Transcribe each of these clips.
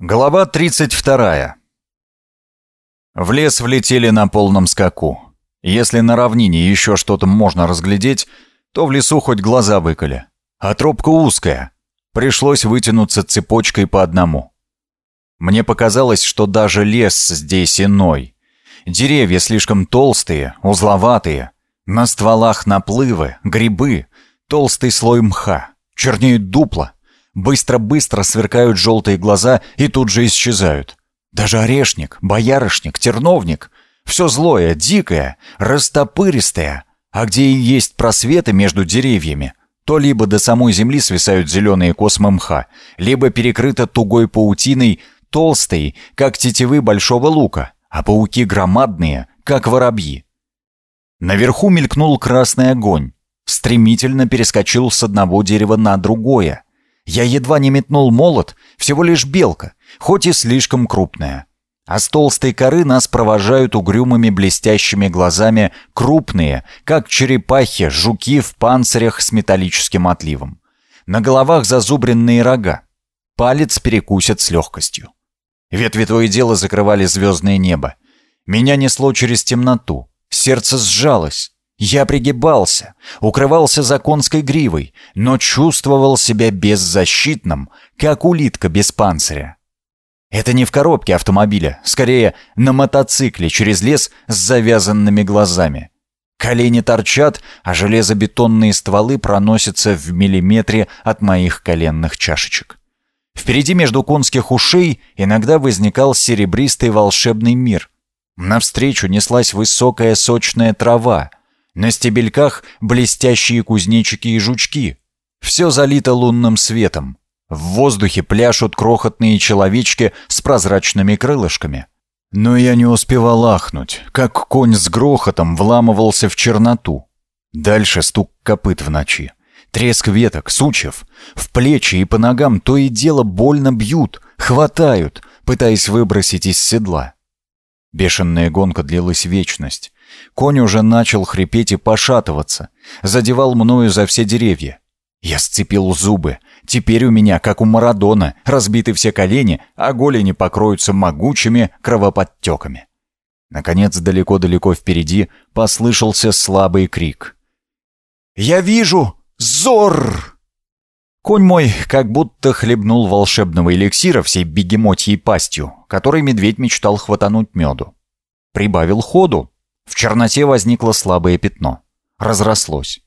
Глава 32. В лес влетели на полном скаку. Если на равнине еще что-то можно разглядеть, то в лесу хоть глаза выколи. А тропка узкая. Пришлось вытянуться цепочкой по одному. Мне показалось, что даже лес здесь иной. Деревья слишком толстые, узловатые. На стволах наплывы, грибы, толстый слой мха. Чернеют дупла. Быстро-быстро сверкают желтые глаза и тут же исчезают. Даже орешник, боярышник, терновник — все злое, дикое, растопыристое. А где и есть просветы между деревьями, то либо до самой земли свисают зеленые космы мха, либо перекрыто тугой паутиной, толстой, как тетивы большого лука, а пауки громадные, как воробьи. Наверху мелькнул красный огонь, стремительно перескочил с одного дерева на другое — я едва не метнул молот, всего лишь белка, хоть и слишком крупная. А с толстой коры нас провожают угрюмыми блестящими глазами крупные, как черепахи, жуки в панцирях с металлическим отливом. На головах зазубренные рога. Палец перекусят с легкостью. Ветви то дело закрывали звездное небо. Меня несло через темноту. Сердце сжалось. Я пригибался, укрывался за конской гривой, но чувствовал себя беззащитным, как улитка без панциря. Это не в коробке автомобиля, скорее на мотоцикле через лес с завязанными глазами. Колени торчат, а железобетонные стволы проносятся в миллиметре от моих коленных чашечек. Впереди между конских ушей иногда возникал серебристый волшебный мир. Навстречу неслась высокая сочная трава — на стебельках блестящие кузнечики и жучки. Все залито лунным светом. В воздухе пляшут крохотные человечки с прозрачными крылышками. Но я не успевал ахнуть, как конь с грохотом вламывался в черноту. Дальше стук копыт в ночи. Треск веток, сучьев. В плечи и по ногам то и дело больно бьют, хватают, пытаясь выбросить из седла. Бешеная гонка длилась вечность. Конь уже начал хрипеть и пошатываться. Задевал мною за все деревья. Я сцепил зубы. Теперь у меня, как у Марадона, разбиты все колени, а голени покроются могучими кровоподтеками. Наконец, далеко-далеко впереди послышался слабый крик. «Я вижу! Зор!» Конь мой как будто хлебнул волшебного эликсира всей бегемотьей пастью, которой медведь мечтал хватануть меду. Прибавил ходу, в черноте возникло слабое пятно. Разрослось.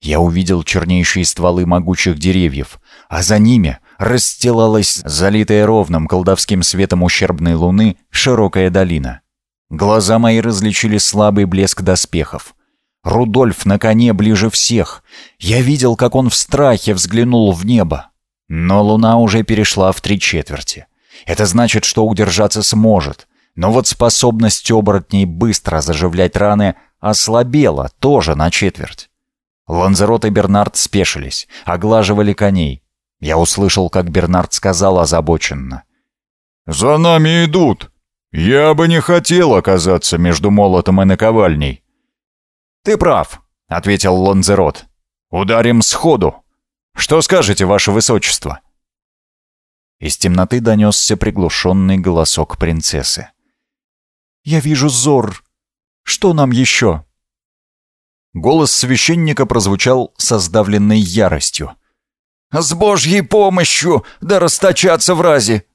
Я увидел чернейшие стволы могучих деревьев, а за ними расстилалась, залитая ровным колдовским светом ущербной луны, широкая долина. Глаза мои различили слабый блеск доспехов. Рудольф на коне ближе всех. Я видел, как он в страхе взглянул в небо. Но луна уже перешла в три четверти. Это значит, что удержаться сможет. Но вот способность оборотней быстро заживлять раны ослабела тоже на четверть. Ланзерот и Бернард спешились, оглаживали коней. Я услышал, как Бернард сказал озабоченно. «За нами идут. Я бы не хотел оказаться между молотом и наковальней». «Ты прав», — ответил Ланзерот. «Ударим сходу. Что скажете, ваше высочество?» Из темноты донесся приглушенный голосок принцессы. Я вижу Зор. Что нам еще?» Голос священника прозвучал со сдавленной яростью. «С Божьей помощью! Да расточаться в разе!»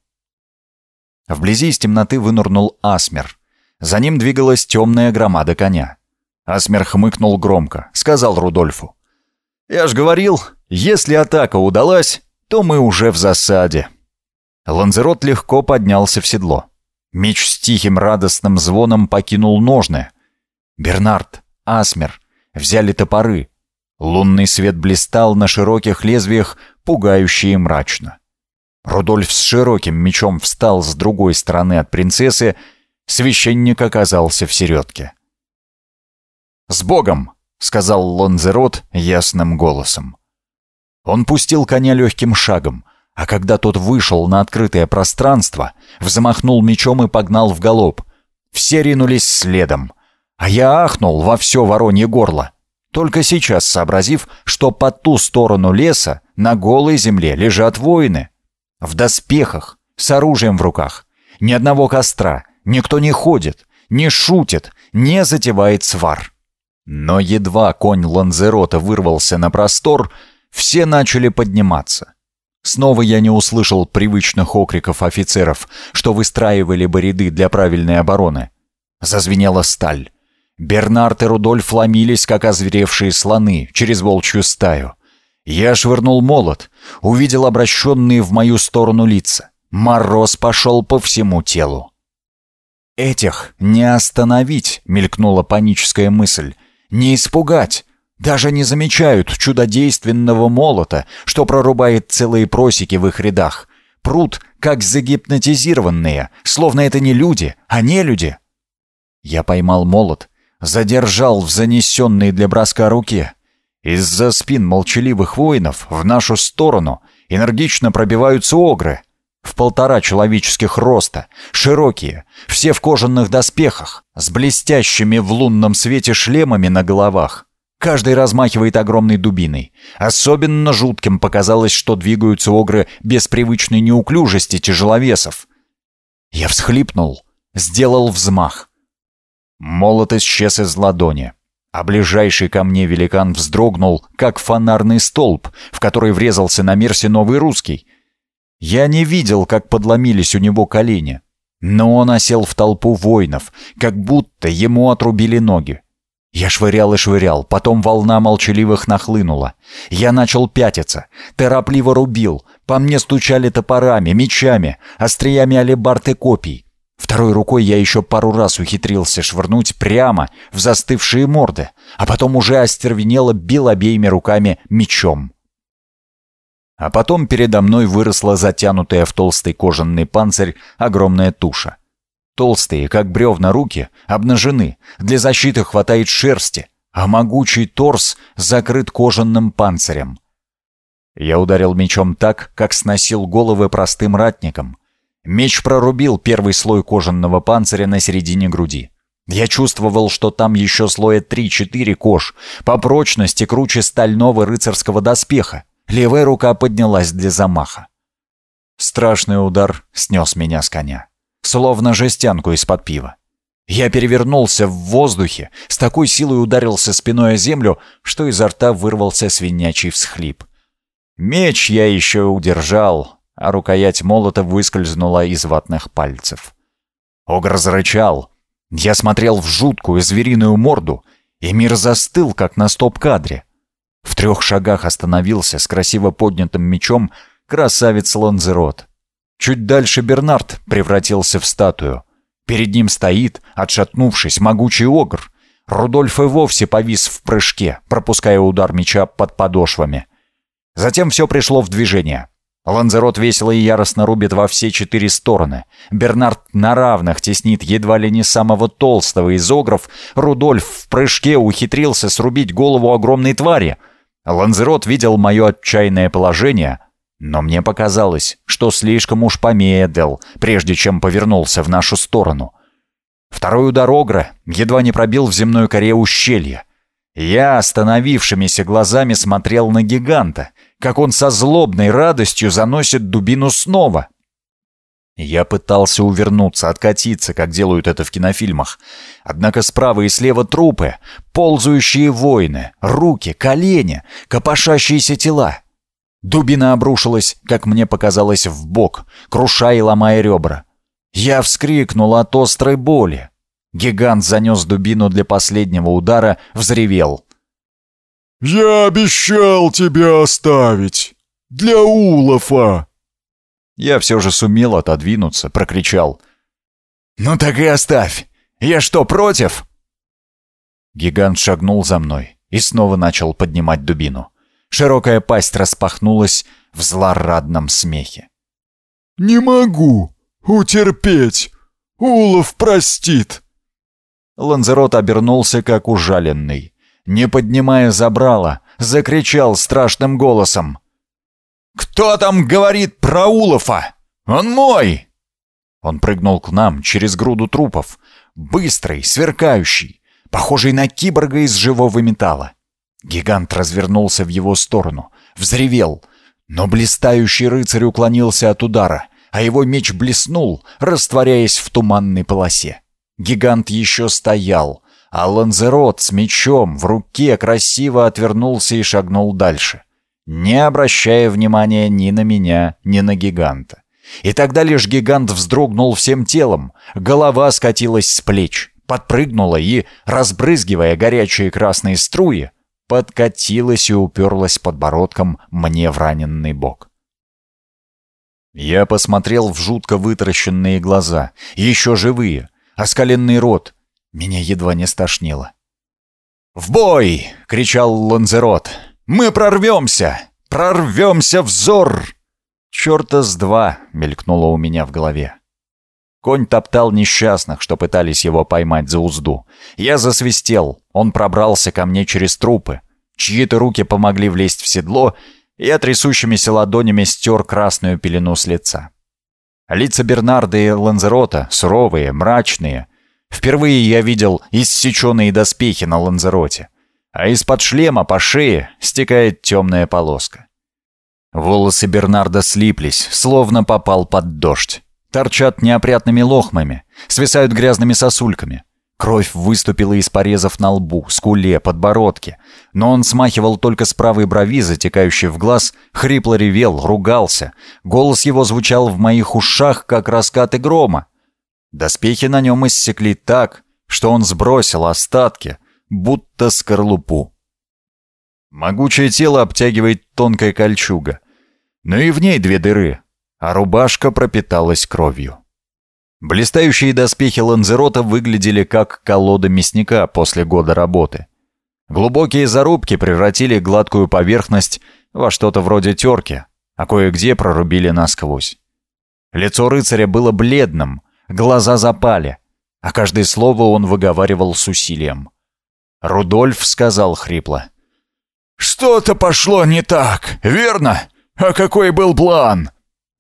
Вблизи из темноты вынырнул Асмер. За ним двигалась темная громада коня. Асмер хмыкнул громко, сказал Рудольфу. «Я ж говорил, если атака удалась, то мы уже в засаде». Ланзерот легко поднялся в седло. Меч с тихим радостным звоном покинул ножны. Бернард, Асмер взяли топоры. Лунный свет блистал на широких лезвиях, пугающе и мрачно. Рудольф с широким мечом встал с другой стороны от принцессы, священник оказался в середке. «С Богом!» — сказал Лонзерот ясным голосом. Он пустил коня легким шагом, а когда тот вышел на открытое пространство, взмахнул мечом и погнал в галоп. Все ринулись следом. А я ахнул во все воронье горло. Только сейчас сообразив, что по ту сторону леса на голой земле лежат воины. В доспехах, с оружием в руках. Ни одного костра, никто не ходит, не шутит, не затевает свар. Но едва конь Ланзерота вырвался на простор, все начали подниматься. Снова я не услышал привычных окриков офицеров, что выстраивали бы ряды для правильной обороны. Зазвенела сталь. Бернард и Рудольф ломились, как озверевшие слоны, через волчью стаю. Я швырнул молот, увидел обращенные в мою сторону лица. Мороз пошел по всему телу. «Этих не остановить», — мелькнула паническая мысль. «Не испугать. Даже не замечают чудодейственного молота, что прорубает целые просеки в их рядах. Прут, как загипнотизированные, словно это не люди, а не люди». Я поймал молот, задержал в занесенной для броска руке. Из-за спин молчаливых воинов в нашу сторону энергично пробиваются огры — в полтора человеческих роста, широкие, все в кожаных доспехах, с блестящими в лунном свете шлемами на головах. Каждый размахивает огромной дубиной. Особенно жутким показалось, что двигаются огры без привычной неуклюжести тяжеловесов. Я всхлипнул, сделал взмах. Молот исчез из ладони, а ближайший ко мне великан вздрогнул, как фонарный столб, в который врезался на Мерсе новый русский — я не видел, как подломились у него колени, но он осел в толпу воинов, как будто ему отрубили ноги. Я швырял и швырял, потом волна молчаливых нахлынула. Я начал пятиться, торопливо рубил, по мне стучали топорами, мечами, остриями алебард и копий. Второй рукой я еще пару раз ухитрился швырнуть прямо в застывшие морды, а потом уже остервенело бил обеими руками мечом. А потом передо мной выросла затянутая в толстый кожаный панцирь огромная туша. Толстые, как бревна руки, обнажены, для защиты хватает шерсти, а могучий торс закрыт кожаным панцирем. Я ударил мечом так, как сносил головы простым ратникам. Меч прорубил первый слой кожаного панциря на середине груди. Я чувствовал, что там еще слоя три-четыре кож, по прочности круче стального рыцарского доспеха. Левая рука поднялась для замаха. Страшный удар снес меня с коня, словно жестянку из-под пива. Я перевернулся в воздухе, с такой силой ударился спиной о землю, что изо рта вырвался свинячий всхлип. Меч я еще удержал, а рукоять молота выскользнула из ватных пальцев. Огр зарычал. Я смотрел в жуткую звериную морду, и мир застыл, как на стоп-кадре. В трех шагах остановился с красиво поднятым мечом красавец Ланзерот. Чуть дальше Бернард превратился в статую. Перед ним стоит, отшатнувшись, могучий огр. Рудольф и вовсе повис в прыжке, пропуская удар меча под подошвами. Затем все пришло в движение. Ланзерот весело и яростно рубит во все четыре стороны. Бернард на равных теснит едва ли не самого толстого из огров. Рудольф в прыжке ухитрился срубить голову огромной твари — Ланзерот видел мое отчаянное положение, но мне показалось, что слишком уж помедлил, прежде чем повернулся в нашу сторону. Второй удар Огра едва не пробил в земной коре ущелье. Я остановившимися глазами смотрел на гиганта, как он со злобной радостью заносит дубину снова. Я пытался увернуться, откатиться, как делают это в кинофильмах. Однако справа и слева трупы, ползающие воины, руки, колени, копошащиеся тела. Дубина обрушилась, как мне показалось, в бок, крушая и ломая ребра. Я вскрикнул от острой боли. Гигант занес дубину для последнего удара, взревел. «Я обещал тебя оставить! Для Улафа!» Я все же сумел отодвинуться, прокричал. «Ну так и оставь! Я что, против?» Гигант шагнул за мной и снова начал поднимать дубину. Широкая пасть распахнулась в злорадном смехе. «Не могу утерпеть! Улов простит!» Ланзерот обернулся, как ужаленный. Не поднимая забрала, закричал страшным голосом. «Кто там говорит про Улафа? Он мой!» Он прыгнул к нам через груду трупов, быстрый, сверкающий, похожий на киборга из живого металла. Гигант развернулся в его сторону, взревел, но блистающий рыцарь уклонился от удара, а его меч блеснул, растворяясь в туманной полосе. Гигант еще стоял, а Ланзерот с мечом в руке красиво отвернулся и шагнул дальше, не обращая внимания ни на меня, ни на гиганта. И тогда лишь гигант вздрогнул всем телом, голова скатилась с плеч, подпрыгнула и, разбрызгивая горячие красные струи, подкатилась и уперлась подбородком мне в раненный бок. Я посмотрел в жутко вытаращенные глаза, еще живые, оскаленный рот. Меня едва не стошнило. «В бой!» — кричал Ланзерот. «Мы прорвемся! Прорвемся взор!» «Черта с два!» — мелькнуло у меня в голове. Конь топтал несчастных, что пытались его поймать за узду. Я засвистел. Он пробрался ко мне через трупы. Чьи-то руки помогли влезть в седло, и я трясущимися ладонями стер красную пелену с лица. Лица Бернарда и Ланзерота суровые, мрачные. Впервые я видел иссеченные доспехи на Ланзероте, а из-под шлема по шее стекает темная полоска. Волосы Бернарда слиплись, словно попал под дождь. Торчат неопрятными лохмами, свисают грязными сосульками. Кровь выступила из порезов на лбу, скуле, подбородке. Но он смахивал только с правой брови, затекающей в глаз, хрипло ревел, ругался. Голос его звучал в моих ушах, как раскаты грома. Доспехи на нем иссекли так, что он сбросил остатки, будто скорлупу. Могучее тело обтягивает тонкая кольчуга. Но и в ней две дыры, а рубашка пропиталась кровью. Блистающие доспехи Ланзерота выглядели как колода мясника после года работы. Глубокие зарубки превратили гладкую поверхность во что-то вроде терки, а кое-где прорубили насквозь. Лицо рыцаря было бледным, глаза запали, а каждое слово он выговаривал с усилием. Рудольф сказал хрипло. «Что-то пошло не так, верно? А какой был план?»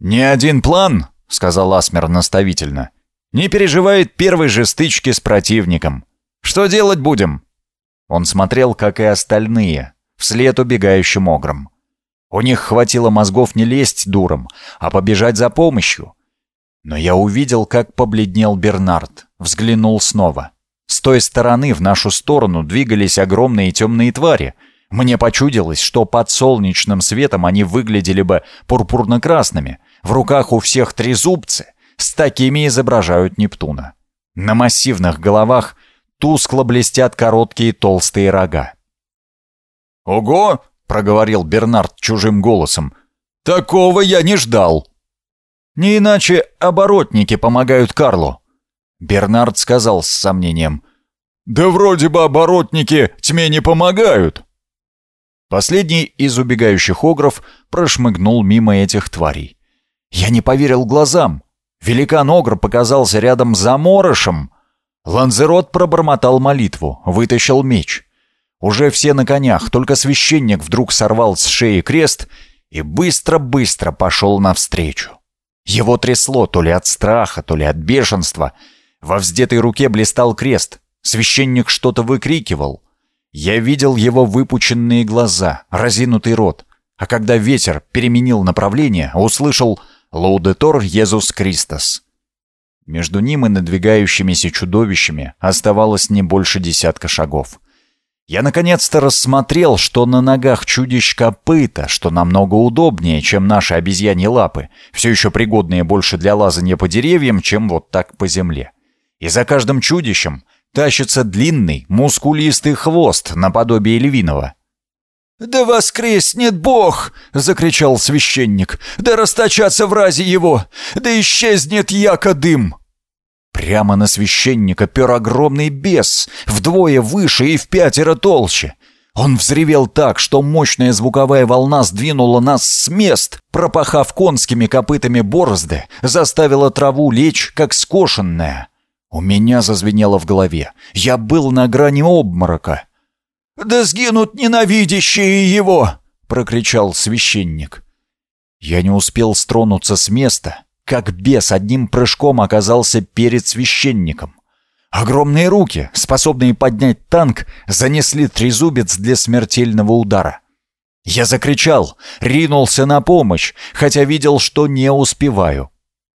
«Не один план», — сказал Асмер наставительно. «Не переживает первой же стычки с противником. Что делать будем?» Он смотрел, как и остальные, вслед убегающим огром. У них хватило мозгов не лезть дуром, а побежать за помощью. Но я увидел, как побледнел Бернард, взглянул снова. С той стороны в нашу сторону двигались огромные темные твари. Мне почудилось, что под солнечным светом они выглядели бы пурпурно-красными, в руках у всех трезубцы, с такими изображают Нептуна. На массивных головах тускло блестят короткие толстые рога. «Ого!» — проговорил Бернард чужим голосом. «Такого я не ждал!» «Не иначе оборотники помогают Карлу!» Бернард сказал с сомнением. «Да вроде бы оборотники тьме не помогают!» Последний из убегающих огров прошмыгнул мимо этих тварей. Я не поверил глазам. Великан Огр показался рядом с заморышем. Ланзерот пробормотал молитву, вытащил меч. Уже все на конях, только священник вдруг сорвал с шеи крест и быстро-быстро пошел навстречу. Его трясло то ли от страха, то ли от бешенства. Во вздетой руке блистал крест. Священник что-то выкрикивал. Я видел его выпученные глаза, разинутый рот. А когда ветер переменил направление, услышал Лаудетор Иисус Христос. Между ним и надвигающимися чудовищами оставалось не больше десятка шагов. Я наконец-то рассмотрел, что на ногах чудищ копыта, что намного удобнее, чем наши обезьяньи лапы, все еще пригодные больше для лазания по деревьям, чем вот так по земле. И за каждым чудищем тащится длинный, мускулистый хвост наподобие львиного. «Да воскреснет Бог!» — закричал священник. «Да расточаться в разе его! Да исчезнет яко дым!» Прямо на священника пер огромный бес, вдвое выше и в пятеро толще. Он взревел так, что мощная звуковая волна сдвинула нас с мест, пропахав конскими копытами борозды, заставила траву лечь, как скошенная. У меня зазвенело в голове. Я был на грани обморока. «Да сгинут ненавидящие его!» — прокричал священник. Я не успел стронуться с места, как бес одним прыжком оказался перед священником. Огромные руки, способные поднять танк, занесли трезубец для смертельного удара. Я закричал, ринулся на помощь, хотя видел, что не успеваю.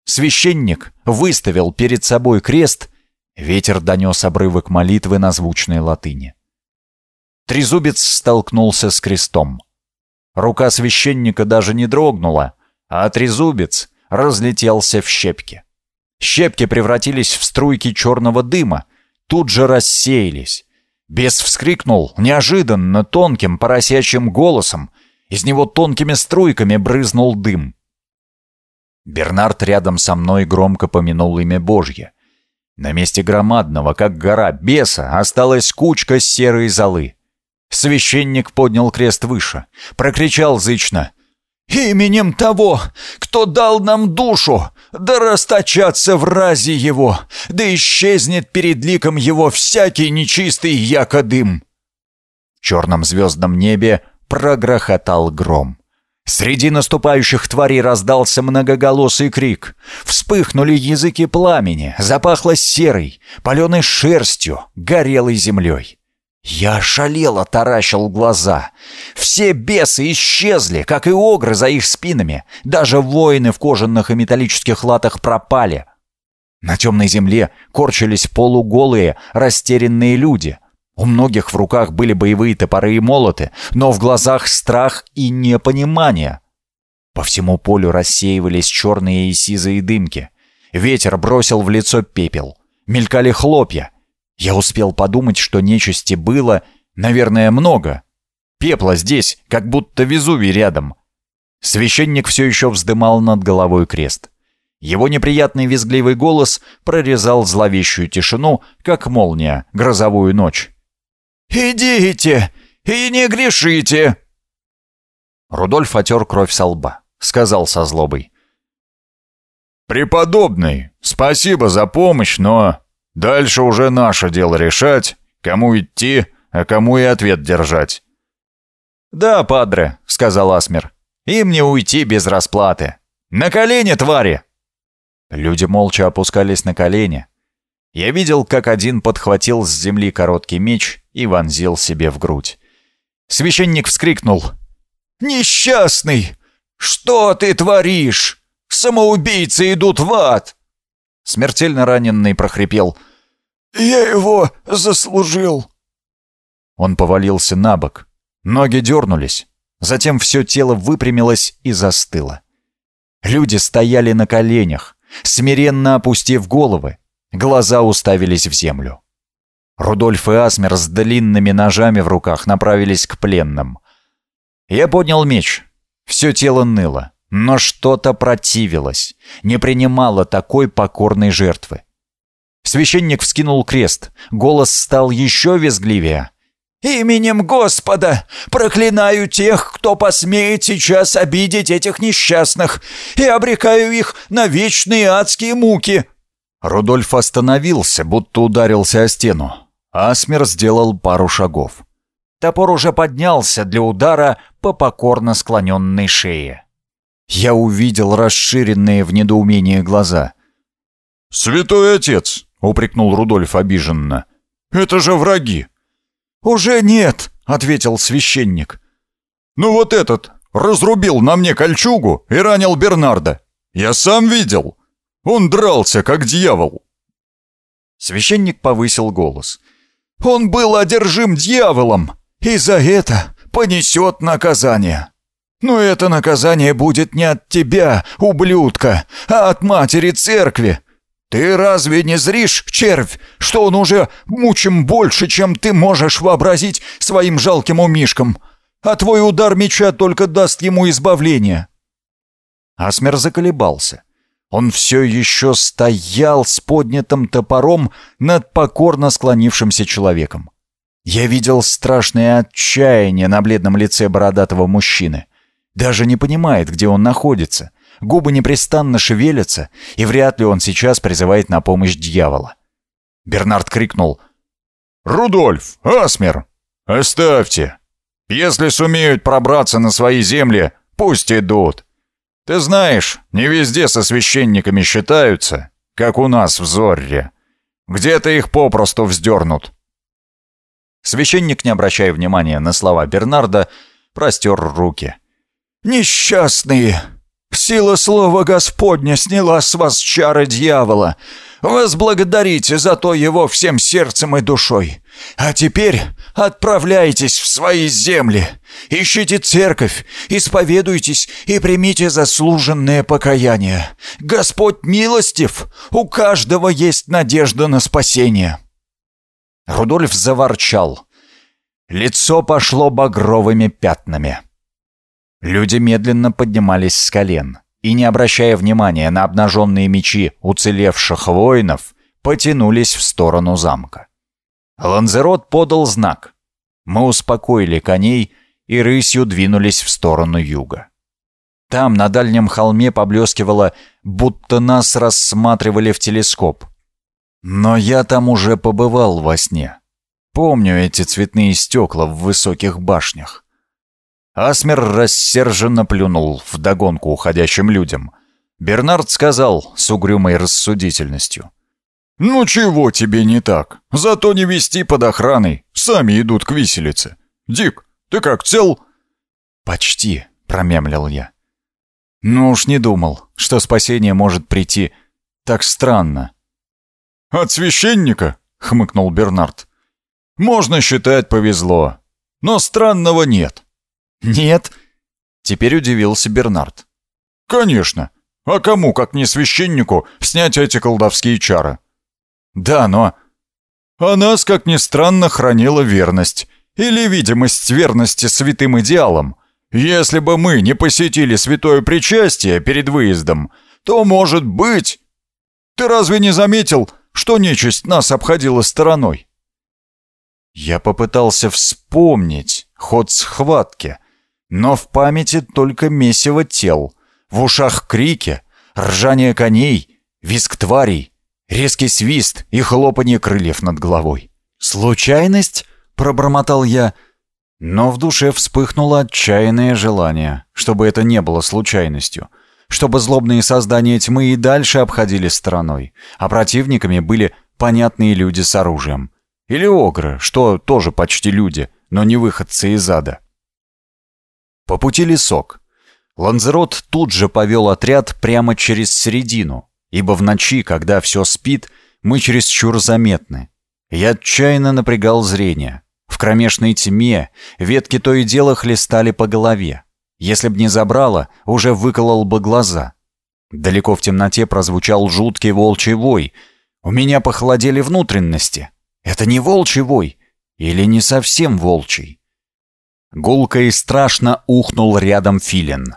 Священник выставил перед собой крест, ветер донес обрывок молитвы на звучной латыни. Трезубец столкнулся с крестом. Рука священника даже не дрогнула, а трезубец разлетелся в щепки. Щепки превратились в струйки черного дыма, тут же рассеялись. Бес вскрикнул неожиданно тонким поросячьим голосом. Из него тонкими струйками брызнул дым. Бернард рядом со мной громко помянул имя Божье. На месте громадного, как гора беса, осталась кучка серой золы. Священник поднял крест выше, прокричал зычно. «Именем того, кто дал нам душу, да расточаться в разе его, да исчезнет перед ликом его всякий нечистый якодым!» В черном звездном небе прогрохотал гром. Среди наступающих тварей раздался многоголосый крик. Вспыхнули языки пламени, запахло серой, паленой шерстью, горелой землей. Я шалело таращил глаза. Все бесы исчезли, как и огры за их спинами. Даже воины в кожаных и металлических латах пропали. На темной земле корчились полуголые, растерянные люди. У многих в руках были боевые топоры и молоты, но в глазах страх и непонимание. По всему полю рассеивались черные и сизые дымки. Ветер бросил в лицо пепел. Мелькали хлопья. Я успел подумать, что нечисти было, наверное, много. Пепла здесь, как будто Везувий рядом. Священник все еще вздымал над головой крест. Его неприятный визгливый голос прорезал зловещую тишину, как молния, грозовую ночь. «Идите и не грешите!» Рудольф отер кровь со лба, сказал со злобой. «Преподобный, спасибо за помощь, но Дальше уже наше дело решать, кому идти, а кому и ответ держать». «Да, падре», — сказал Асмер, — «им не уйти без расплаты. На колени, твари!» Люди молча опускались на колени. Я видел, как один подхватил с земли короткий меч и вонзил себе в грудь. Священник вскрикнул. «Несчастный! Что ты творишь? Самоубийцы идут в ад!» Смертельно раненый прохрипел. «Я его заслужил!» Он повалился на бок. Ноги дернулись. Затем все тело выпрямилось и застыло. Люди стояли на коленях, смиренно опустив головы. Глаза уставились в землю. Рудольф и Асмер с длинными ножами в руках направились к пленным. Я поднял меч. Все тело ныло. Но что-то противилось, не принимало такой покорной жертвы. Священник вскинул крест, голос стал еще визгливее. «Именем Господа проклинаю тех, кто посмеет сейчас обидеть этих несчастных, и обрекаю их на вечные адские муки!» Рудольф остановился, будто ударился о стену. Асмер сделал пару шагов. Топор уже поднялся для удара по покорно склоненной шее. Я увидел расширенные в недоумении глаза. «Святой отец!» — упрекнул Рудольф обиженно. «Это же враги!» «Уже нет!» — ответил священник. «Ну вот этот разрубил на мне кольчугу и ранил Бернарда. Я сам видел. Он дрался, как дьявол». Священник повысил голос. «Он был одержим дьяволом, и за это понесет наказание». Но это наказание будет не от тебя, ублюдка, а от матери церкви. Ты разве не зришь, червь, что он уже мучим больше, чем ты можешь вообразить своим жалким умишкам? А твой удар меча только даст ему избавление». Асмер заколебался. Он все еще стоял с поднятым топором над покорно склонившимся человеком. Я видел страшное отчаяние на бледном лице бородатого мужчины. Даже не понимает, где он находится. Губы непрестанно шевелятся, и вряд ли он сейчас призывает на помощь дьявола. Бернард крикнул. «Рудольф! Асмер! Оставьте! Если сумеют пробраться на свои земли, пусть идут. Ты знаешь, не везде со священниками считаются, как у нас в Зорре. Где-то их попросту вздернут». Священник, не обращая внимания на слова Бернарда, простер руки. «Несчастные! Сила слова Господня сняла с вас чары дьявола. Возблагодарите за то его всем сердцем и душой. А теперь отправляйтесь в свои земли. Ищите церковь, исповедуйтесь и примите заслуженное покаяние. Господь милостив, у каждого есть надежда на спасение». Рудольф заворчал. Лицо пошло багровыми пятнами. Люди медленно поднимались с колен и, не обращая внимания на обнаженные мечи уцелевших воинов, потянулись в сторону замка. Ланзерот подал знак. Мы успокоили коней и рысью двинулись в сторону юга. Там, на дальнем холме, поблескивало, будто нас рассматривали в телескоп. Но я там уже побывал во сне. Помню эти цветные стекла в высоких башнях. Асмер рассерженно плюнул вдогонку уходящим людям. Бернард сказал с угрюмой рассудительностью. «Ну чего тебе не так? Зато не вести под охраной. Сами идут к виселице. Дик, ты как, цел?» «Почти», — промямлил я. «Ну уж не думал, что спасение может прийти так странно». «От священника?» — хмыкнул Бернард. «Можно считать, повезло. Но странного нет. «Нет?» Теперь удивился Бернард. «Конечно. А кому, как не священнику, снять эти колдовские чары?» «Да, но...» «А нас, как ни странно, хранила верность. Или видимость верности святым идеалам. Если бы мы не посетили святое причастие перед выездом, то, может быть... Ты разве не заметил, что нечисть нас обходила стороной?» Я попытался вспомнить ход схватки, но в памяти только месиво тел, в ушах крики, ржание коней, визг тварей, резкий свист и хлопанье крыльев над головой. «Случайность?» — пробормотал я. Но в душе вспыхнуло отчаянное желание, чтобы это не было случайностью, чтобы злобные создания тьмы и дальше обходили стороной, а противниками были понятные люди с оружием. Или огры, что тоже почти люди, но не выходцы из ада. По пути лесок. Ланзерот тут же повел отряд прямо через середину, ибо в ночи, когда все спит, мы чересчур заметны. Я отчаянно напрягал зрение. В кромешной тьме ветки то и дело хлестали по голове. Если б не забрало, уже выколол бы глаза. Далеко в темноте прозвучал жуткий волчий вой. У меня похолодели внутренности. Это не волчий вой. Или не совсем волчий. Гулко и страшно ухнул рядом филин.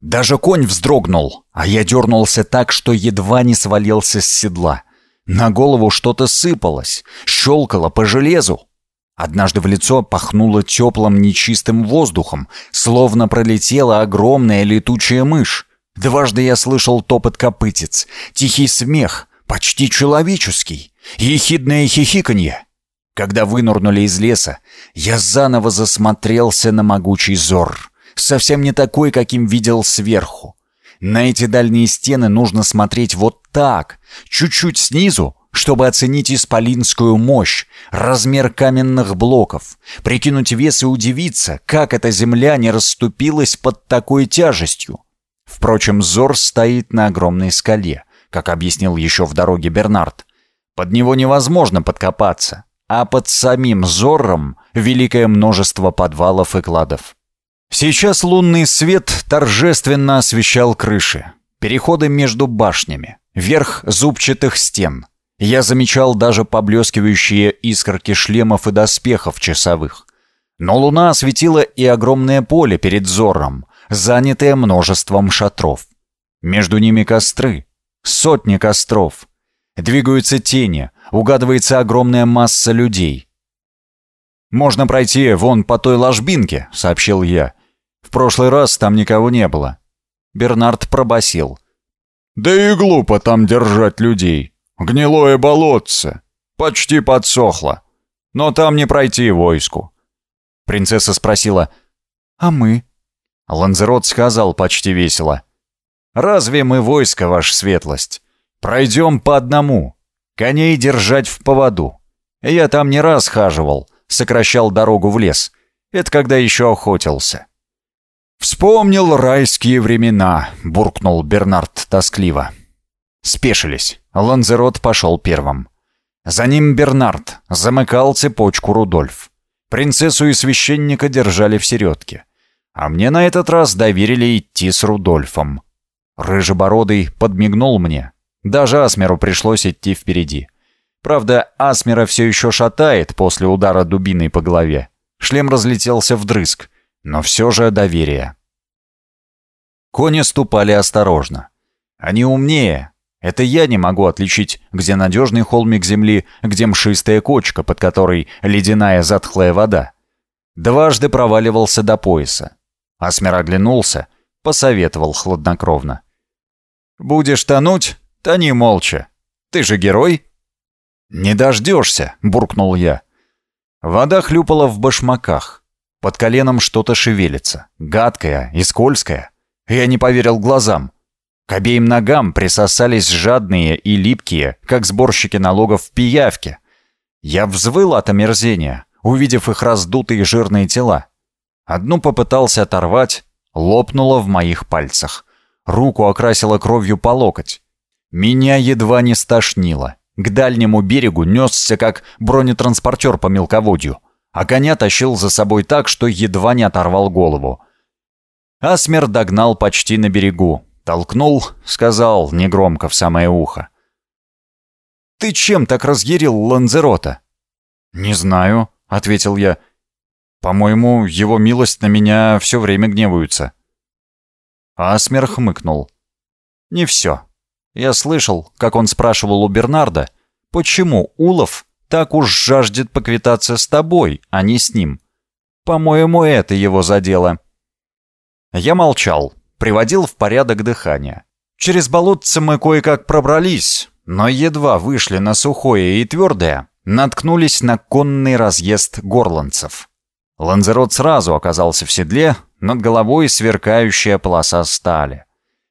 Даже конь вздрогнул, а я дернулся так, что едва не свалился с седла. На голову что-то сыпалось, щелкало по железу. Однажды в лицо пахнуло теплым нечистым воздухом, словно пролетела огромная летучая мышь. Дважды я слышал топот копытец, тихий смех, почти человеческий, ехидное хихиканье. Когда вынурнули из леса, я заново засмотрелся на могучий зор, совсем не такой, каким видел сверху. На эти дальние стены нужно смотреть вот так, чуть-чуть снизу, чтобы оценить исполинскую мощь, размер каменных блоков, прикинуть вес и удивиться, как эта земля не расступилась под такой тяжестью. Впрочем, Зор стоит на огромной скале, как объяснил еще в дороге Бернард. Под него невозможно подкопаться а под самим Зорром великое множество подвалов и кладов. Сейчас лунный свет торжественно освещал крыши, переходы между башнями, верх зубчатых стен. Я замечал даже поблескивающие искорки шлемов и доспехов часовых. Но луна осветила и огромное поле перед Зором, занятое множеством шатров. Между ними костры, сотни костров. Двигаются тени, угадывается огромная масса людей. «Можно пройти вон по той ложбинке», — сообщил я. «В прошлый раз там никого не было». Бернард пробасил. «Да и глупо там держать людей. Гнилое болотце. Почти подсохло. Но там не пройти войску». Принцесса спросила, «А мы?» Ланзерот сказал почти весело, «Разве мы войско, ваша светлость? Пройдем по одному. Коней держать в поводу. Я там не раз хаживал, сокращал дорогу в лес. Это когда еще охотился. «Вспомнил райские времена», — буркнул Бернард тоскливо. Спешились. Ланзерот пошел первым. За ним Бернард замыкал цепочку Рудольф. Принцессу и священника держали в середке. А мне на этот раз доверили идти с Рудольфом. Рыжебородый подмигнул мне. Даже Асмеру пришлось идти впереди. Правда, Асмера все еще шатает после удара дубиной по голове. Шлем разлетелся вдрызг, но все же доверие. Кони ступали осторожно. Они умнее, это я не могу отличить, где надежный холмик земли, где мшистая кочка, под которой ледяная затхлая вода. Дважды проваливался до пояса. Асмер оглянулся, посоветовал хладнокровно. «Будешь тонуть? Тони молча. Ты же герой?» «Не дождешься», — буркнул я. Вода хлюпала в башмаках. Под коленом что-то шевелится, гадкое и скользкое. Я не поверил глазам. К обеим ногам присосались жадные и липкие, как сборщики налогов в пиявке. Я взвыл от омерзения, увидев их раздутые жирные тела. Одну попытался оторвать, лопнуло в моих пальцах. Руку окрасило кровью по локоть. Меня едва не стошнило. К дальнему берегу несся, как бронетранспортер по мелководью, а коня тащил за собой так, что едва не оторвал голову. Асмер догнал почти на берегу, Толкнул, сказал негромко в самое ухо. «Ты чем так разъярил Ланзерота?» «Не знаю», — ответил я. «По-моему, его милость на меня все время гневаются». Асмер хмыкнул. «Не все. Я слышал, как он спрашивал у Бернарда, почему Улов так уж жаждет поквитаться с тобой, а не с ним. По-моему, это его задело». Я молчал, приводил в порядок дыхание. Через болотце мы кое-как пробрались, но едва вышли на сухое и твердое, наткнулись на конный разъезд горланцев. Ланзерот сразу оказался в седле, над головой сверкающая полоса стали.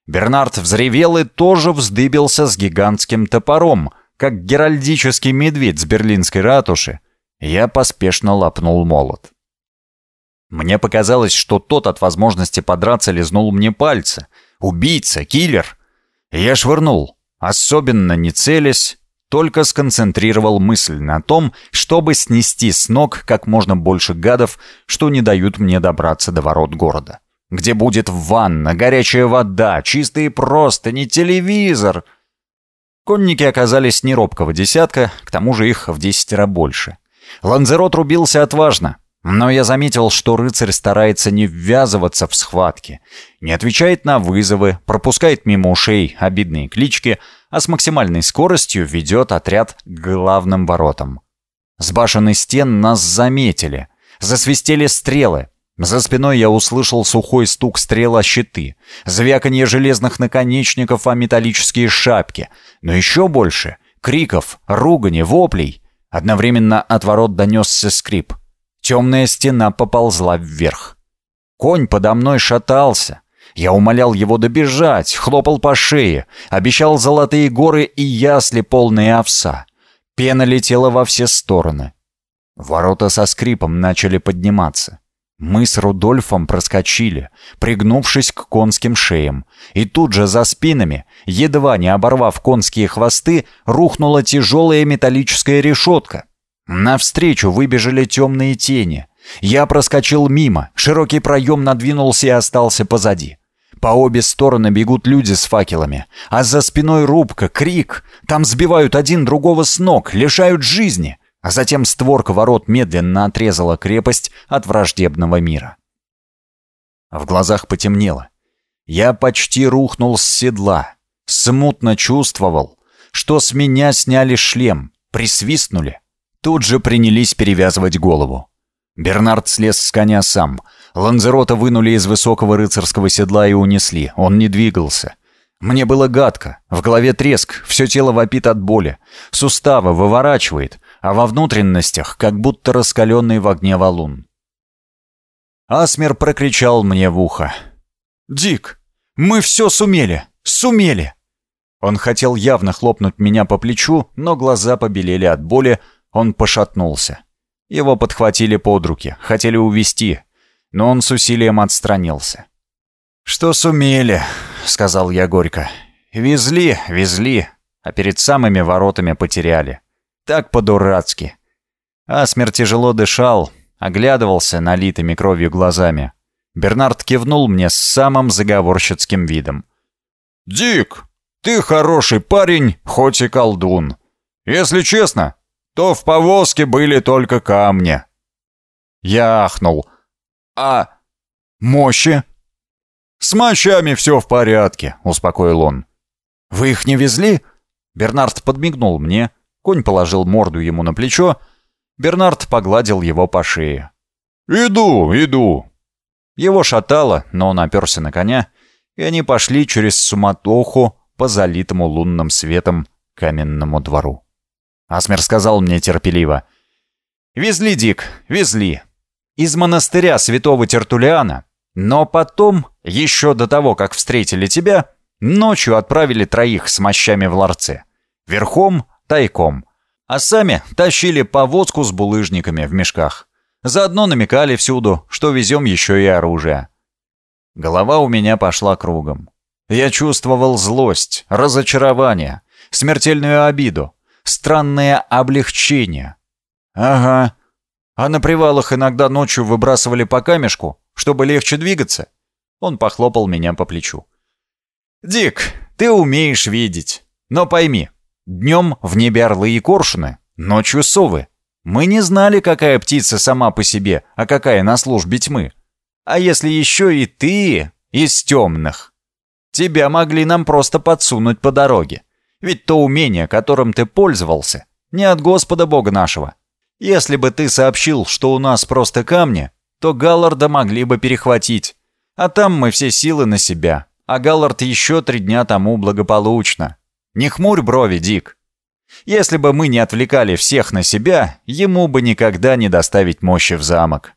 Бернард взревел и тоже вздыбился с гигантским топором, как геральдический медведь с берлинской ратуши. Я поспешно лапнул молот. Мне показалось, что тот от возможности подраться лизнул мне пальцы. Убийца, киллер. я швырнул, особенно не целясь, только сконцентрировал мысль на том, чтобы снести с ног как можно больше гадов, что не дают мне добраться до ворот города. Где будет ванна, горячая вода, чистые простыни, телевизор. Конники оказались не робкого десятка, к тому же их в десятеро больше. Ланзерот рубился отважно, но я заметил, что рыцарь старается не ввязываться в схватки, не отвечает на вызовы, пропускает мимо ушей обидные клички, а с максимальной скоростью ведет отряд к главным воротам. С башен и стен нас заметили. Засвистели стрелы. За спиной я услышал сухой стук стрел о щиты, звяканье железных наконечников о металлические шапки, но еще больше — криков, ругани, воплей. Одновременно от ворот донесся скрип — Темная стена поползла вверх. Конь подо мной шатался. Я умолял его добежать, хлопал по шее, обещал золотые горы и ясли полные овса. Пена летела во все стороны. Ворота со скрипом начали подниматься. Мы с Рудольфом проскочили, пригнувшись к конским шеям, и тут же за спинами, едва не оборвав конские хвосты, рухнула тяжелая металлическая решетка — Навстречу выбежали темные тени. Я проскочил мимо, широкий проем надвинулся и остался позади. По обе стороны бегут люди с факелами, а за спиной рубка, крик. Там сбивают один другого с ног, лишают жизни. А затем створка ворот медленно отрезала крепость от враждебного мира. В глазах потемнело. Я почти рухнул с седла. Смутно чувствовал, что с меня сняли шлем, присвистнули. Тут же принялись перевязывать голову. Бернард слез с коня сам. Ланзерота вынули из высокого рыцарского седла и унесли. Он не двигался. Мне было гадко. В голове треск, все тело вопит от боли. Суставы выворачивает, а во внутренностях как будто раскаленный в огне валун. Асмер прокричал мне в ухо. «Дик, мы все сумели! Сумели!» Он хотел явно хлопнуть меня по плечу, но глаза побелели от боли, он пошатнулся. Его подхватили под руки, хотели увести, но он с усилием отстранился. «Что сумели», — сказал я горько. «Везли, везли, а перед самыми воротами потеряли. Так по-дурацки». Асмер тяжело дышал, оглядывался налитыми кровью глазами. Бернард кивнул мне с самым заговорщицким видом. «Дик, ты хороший парень, хоть и колдун. Если честно, то в повозке были только камни». Я ахнул. «А мощи?» «С мощами все в порядке», — успокоил он. «Вы их не везли?» Бернард подмигнул мне, конь положил морду ему на плечо, Бернард погладил его по шее. «Иду, иду». Его шатало, но он оперся на коня, и они пошли через суматоху по залитому лунным светом каменному двору. Асмер сказал мне терпеливо. «Везли, Дик, везли. Из монастыря святого Тертулиана но потом, еще до того, как встретили тебя, ночью отправили троих с мощами в ларце. Верхом, тайком. А сами тащили повозку с булыжниками в мешках. Заодно намекали всюду, что везем еще и оружие. Голова у меня пошла кругом. Я чувствовал злость, разочарование, смертельную обиду, странное облегчение. Ага. А на привалах иногда ночью выбрасывали по камешку, чтобы легче двигаться?» Он похлопал меня по плечу. «Дик, ты умеешь видеть. Но пойми, днем в небе орлы и коршуны, ночью совы. Мы не знали, какая птица сама по себе, а какая на службе тьмы. А если еще и ты из темных? Тебя могли нам просто подсунуть по дороге. Ведь то умение, которым ты пользовался, не от Господа Бога нашего. Если бы ты сообщил, что у нас просто камни, то Галларда могли бы перехватить. А там мы все силы на себя. А Галлард еще три дня тому благополучно. Не хмурь брови, Дик. Если бы мы не отвлекали всех на себя, ему бы никогда не доставить мощи в замок.